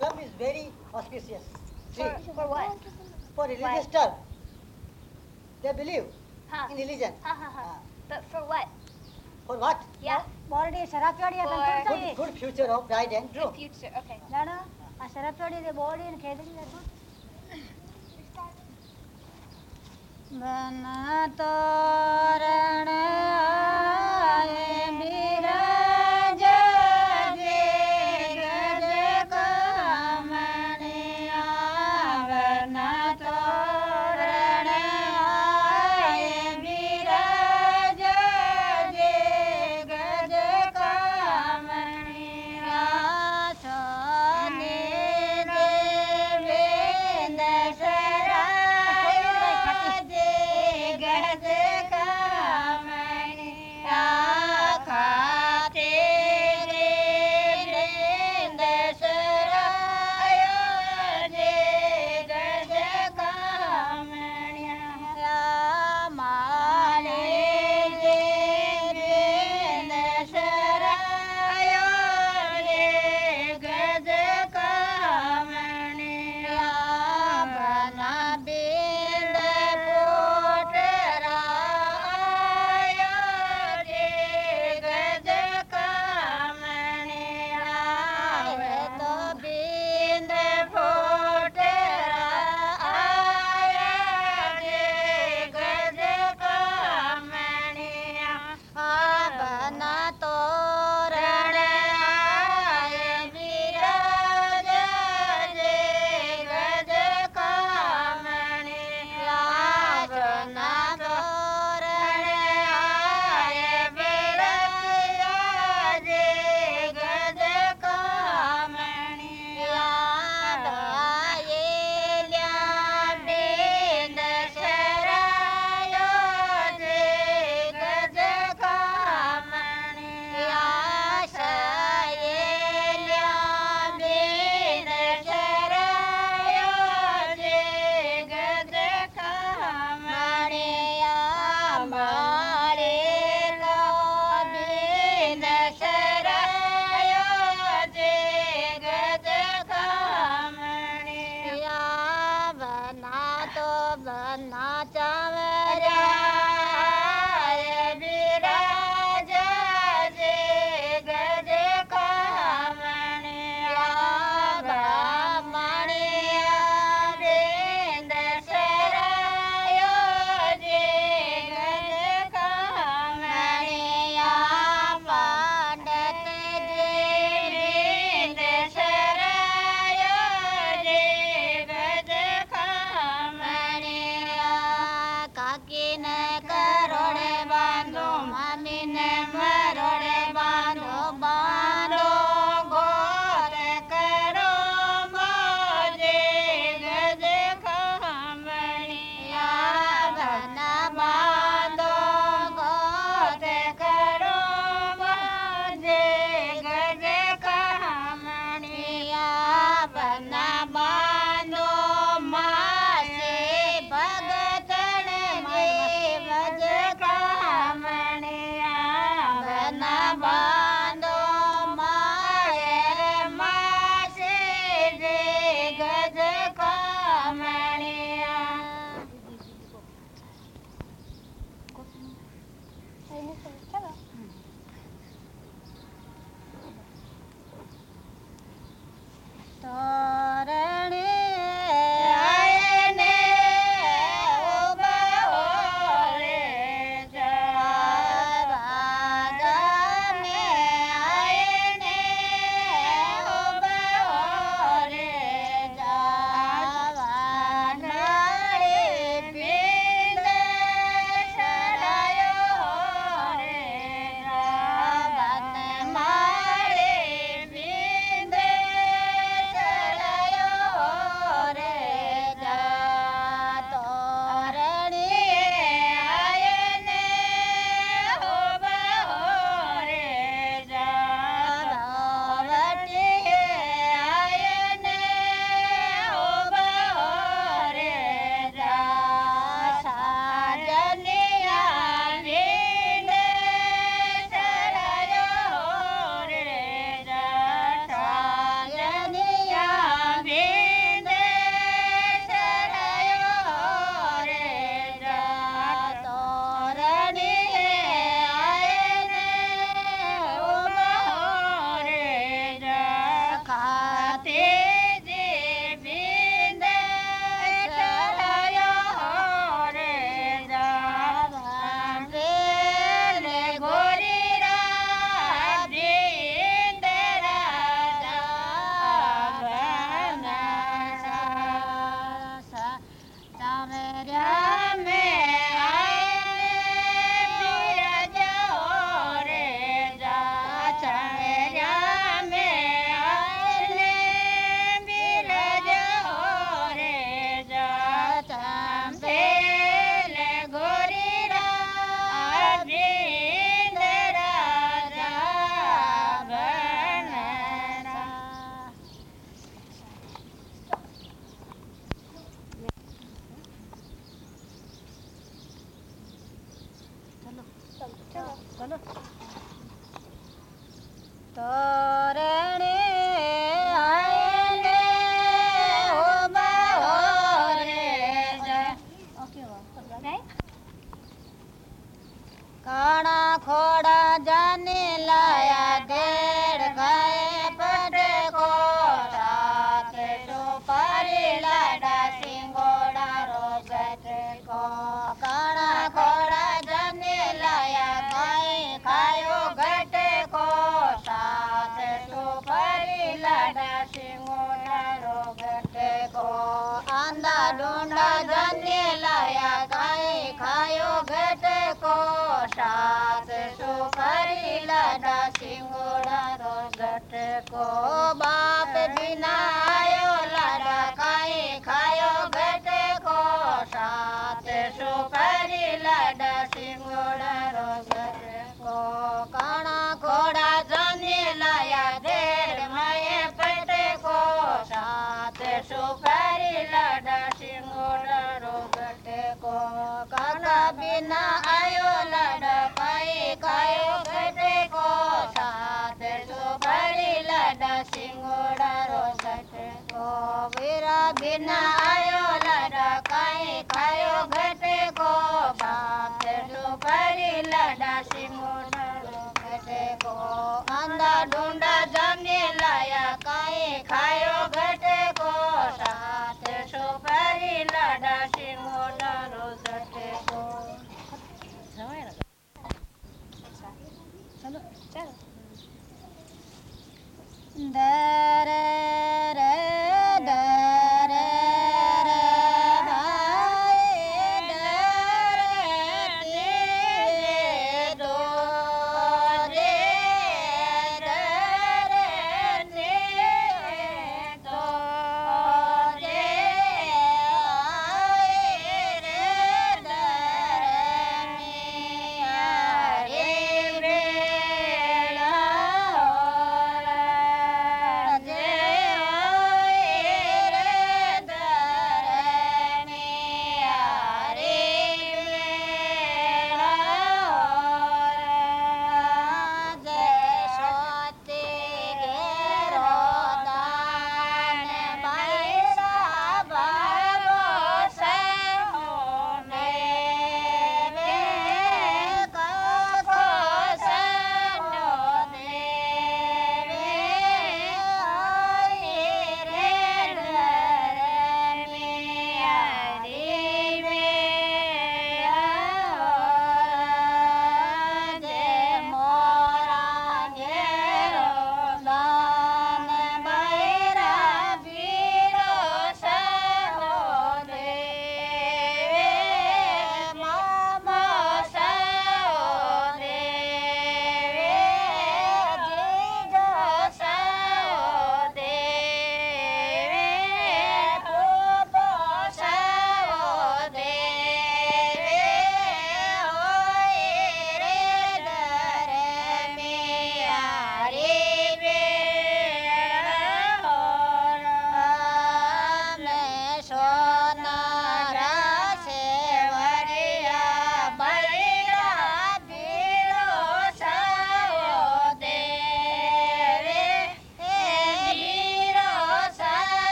the is very auspicious. See, for, what? For religious what? term. They believe huh. in religion. Ha. Ah. But for what? For what? Yeah. For good, good future of bride and groom. Good future, okay. No, no. ಆ ಸರಪಡಿ ಇದೆ body ಏನು ಕೇಳಿದ್ರೆ ಬನ ತೋರಣ of the night. máy. को बाप बिनायो लाडा काई खायो, बेटे को साथ सुपारी, लाडा सिंगोड़ा रोगर को काना घोड़ा जाने लाया देर माये पेटे को साथ सुपारी, लाडा सिंगोड़ा रोगटे को काना बिना आयो, लाडा वीरा बिन आयो लडा काई खायो? घटे को बाप लो करी लडा सिमो डरो घटे को। अंधा खायो? घटे साथ सो करी लडा सिमो डरो चलो चलो। दर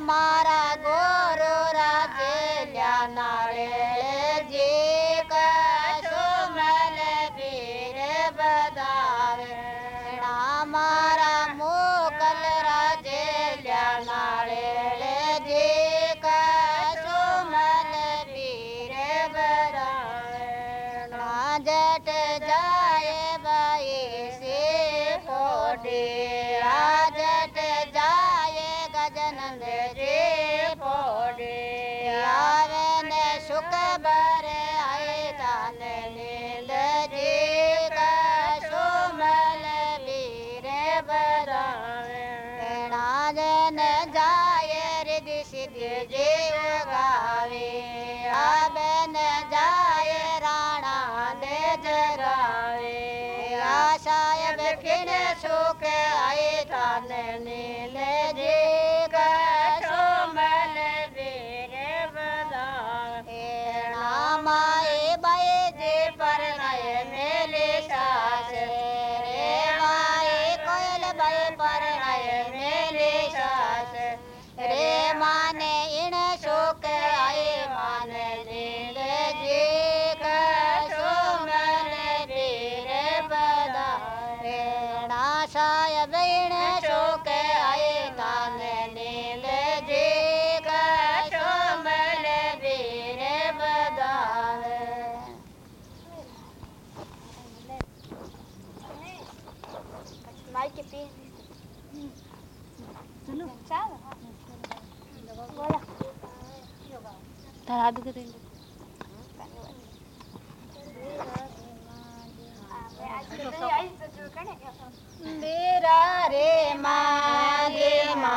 मारा गो धरा दो तेरे मेरा रे मा रे मा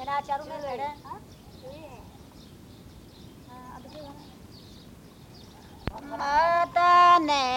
तेरा में माता ने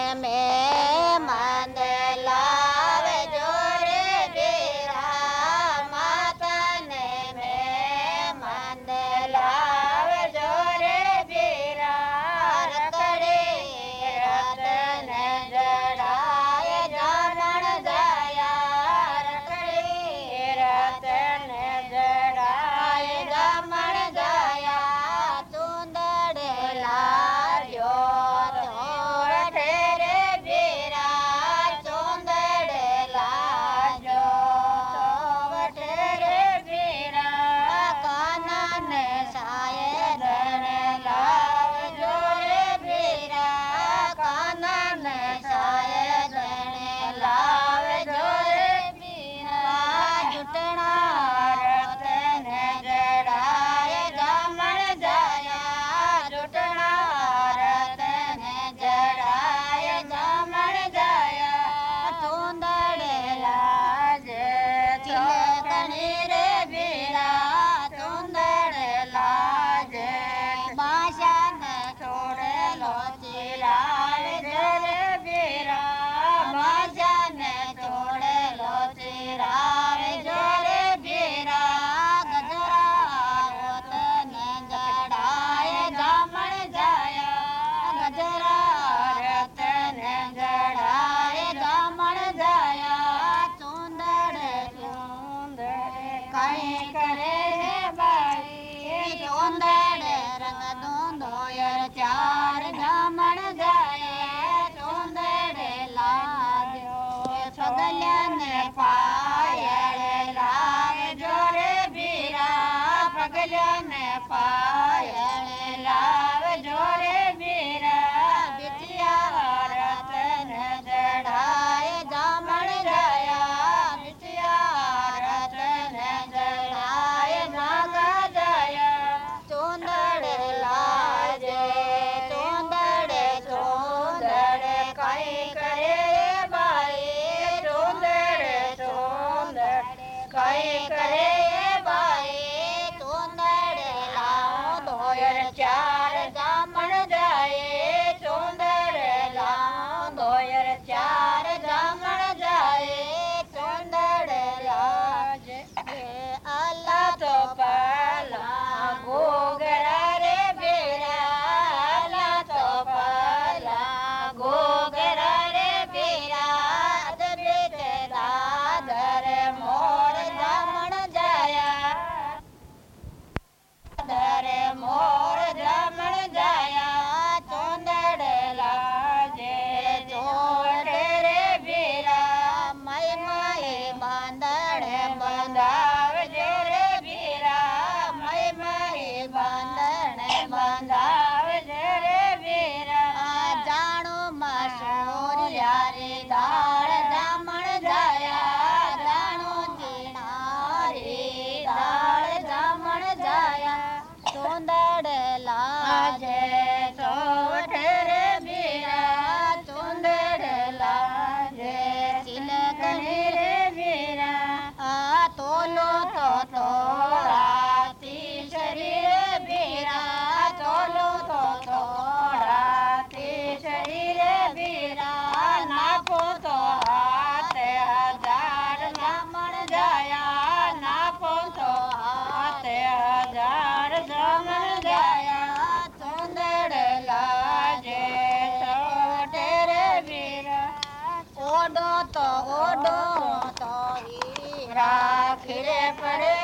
I'm separate.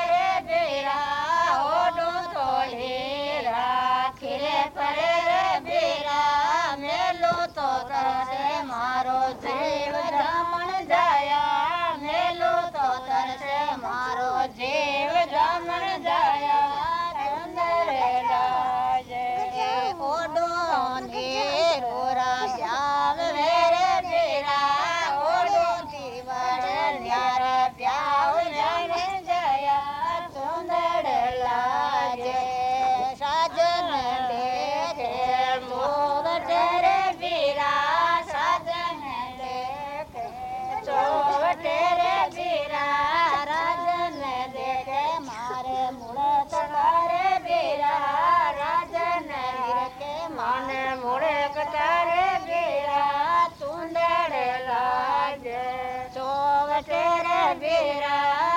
tere vira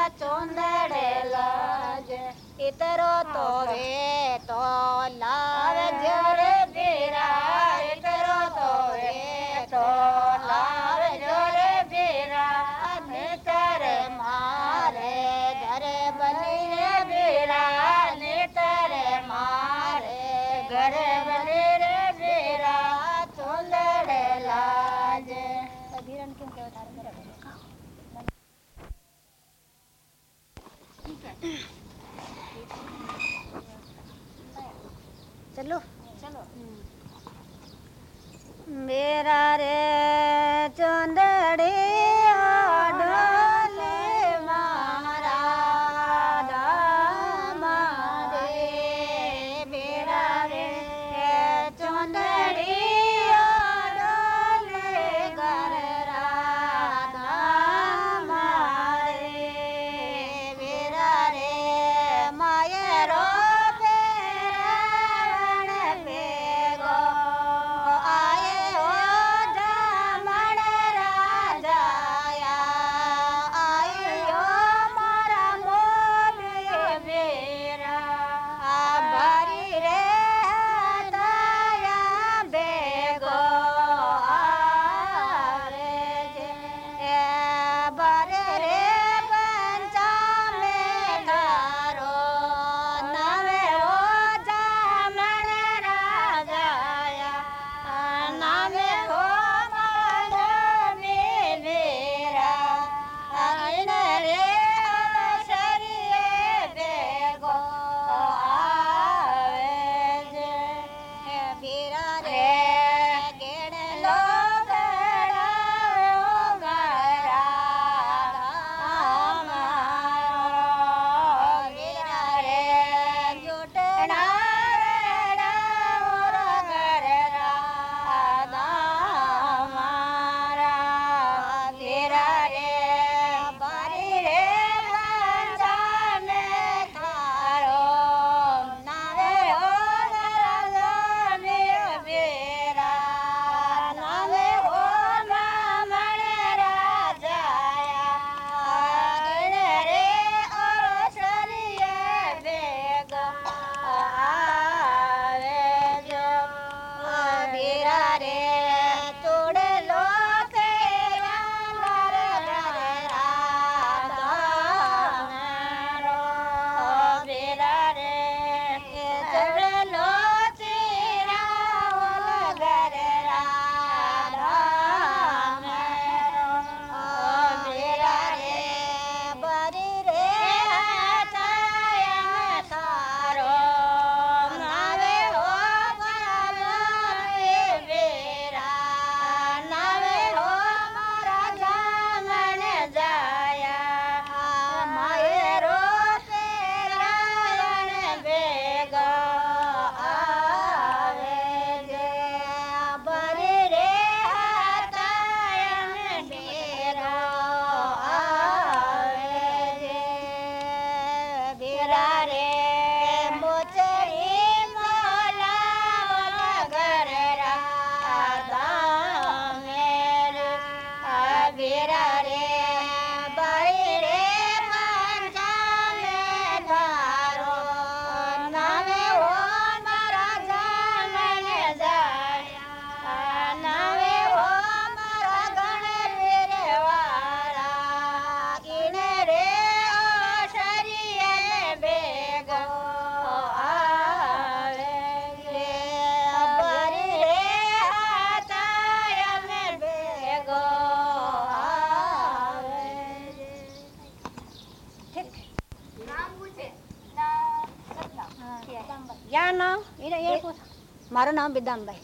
मारो नाम विद्याम भाई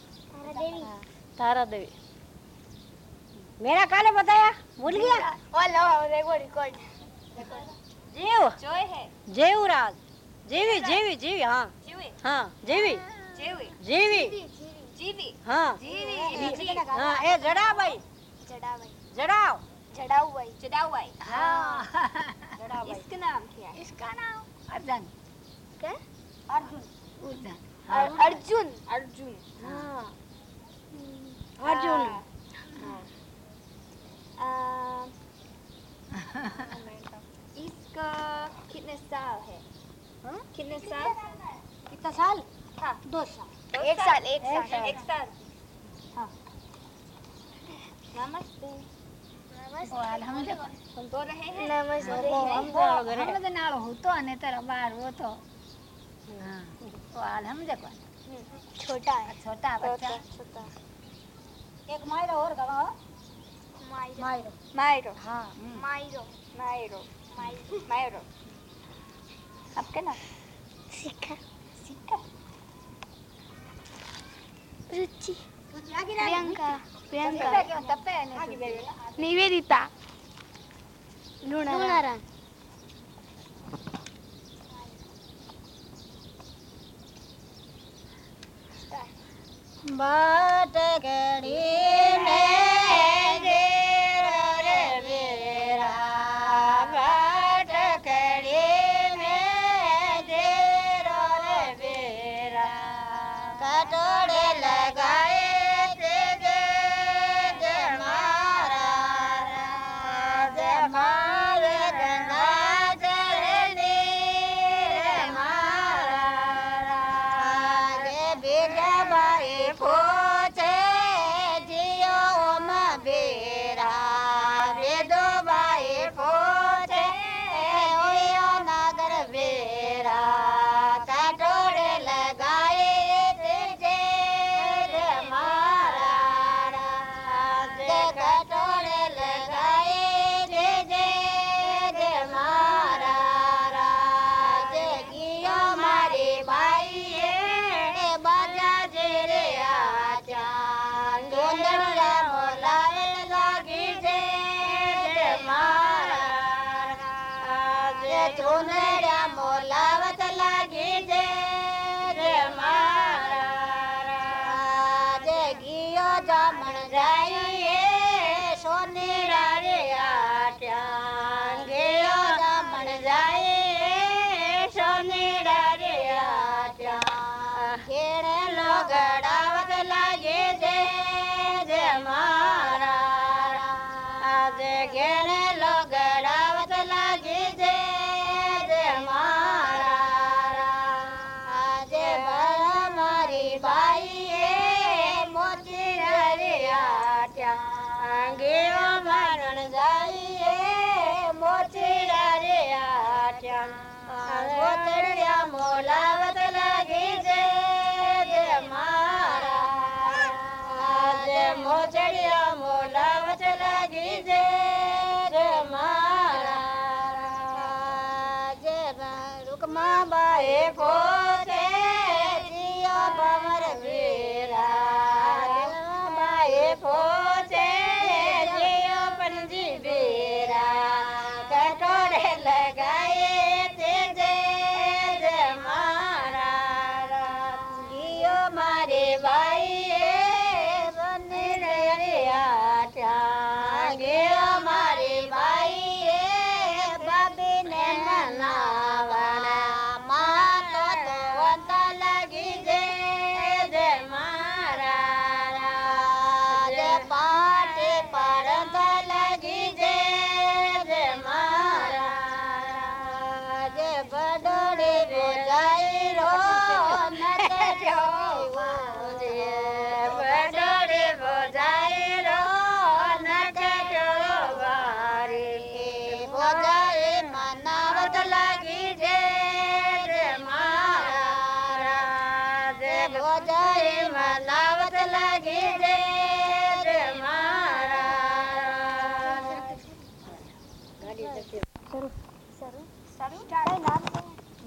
तारा देवी मेरा काले बताया भूल गया ઓલો રેકો રેકોર્ડ जीव જોઈ હે जेवराज जीवी जीवी जीवी हाँ જીવી हाँ जीवी જીવી जीवी જીવી हाँ જીવી हाँ ए जड़ा भाई જડાવાઈ जड़ाओ જડાવાઈ જડાવાઈ हाँ जड़ा भाई इसका नाम क्या है इसका नाम अर्जुन क्या अर्जुन अर्जुन अर- अर्जुन अर्जुन हाँ अर्जुन आ, इसका कितने साल है हाँ? कितने साल कितना साल हाँ दो साल एक साल एक एक साल साल। एक साल हाँ नमस्ते અલહમદુલિલ્લાહ हम बोल रहे हैं નમસ્તે छोटा है। छोटा बच्चा? छोटा एक मायरो और गवा मायरो। मायरो। हाँ। मायरो। मायरो। मायरो। आपके नाम शिखा शिखा रुचि। प्रियंका। प्रियंका। निवेदिता। लुणाराम। बाट गड़ी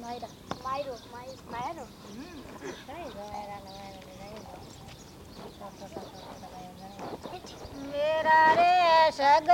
माइरो माइरो लगाएर लगाएर रे रेसग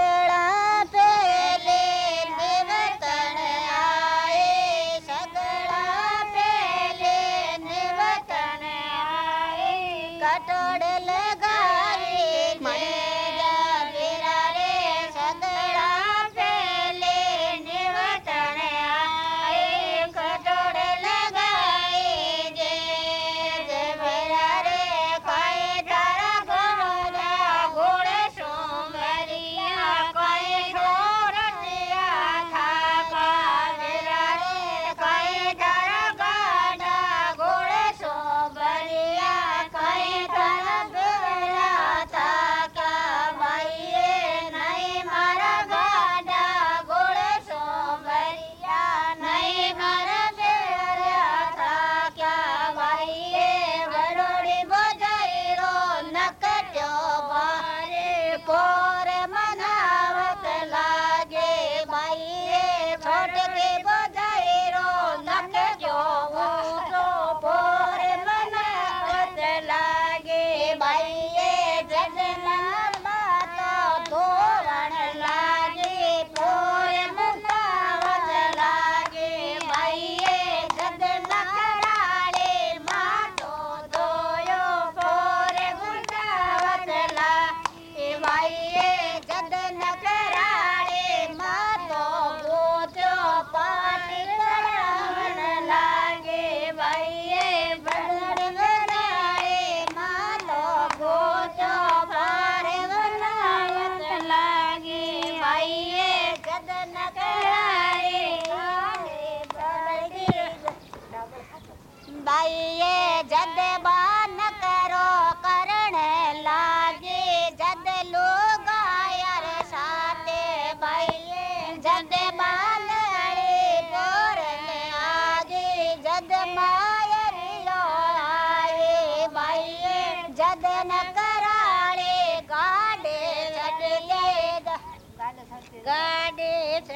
ಗಣೇಶ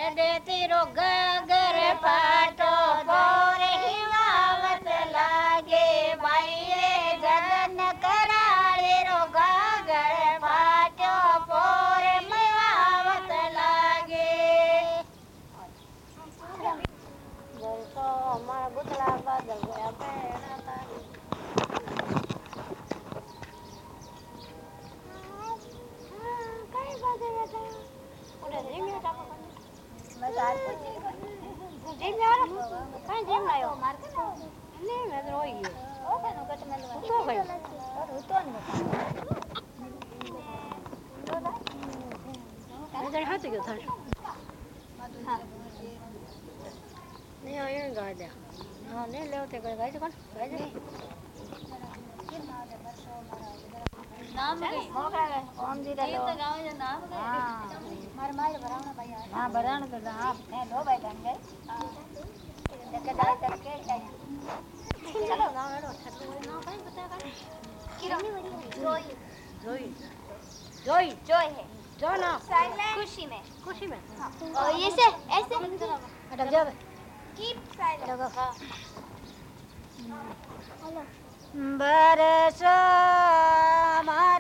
ತಿರು ಗಗರ ಪಾ Ne, leo te gái cho con, gái cho con. नाम गए मोकरा गए ओम जी का ये तो गाँव जो नाम गए हाँ मार मार भरावना भाई हाँ भरावना तो हाँ मैं लो भाई ढंग गए देख जाए तक के जाए चलो ना हेलो छतरी ना भाई बता का कितनी बड़ी है जोई जोई जोई जोई है जो ना खुशी में खुशी में और ये से ऐसे हट जाओ keep silent hello But it's a my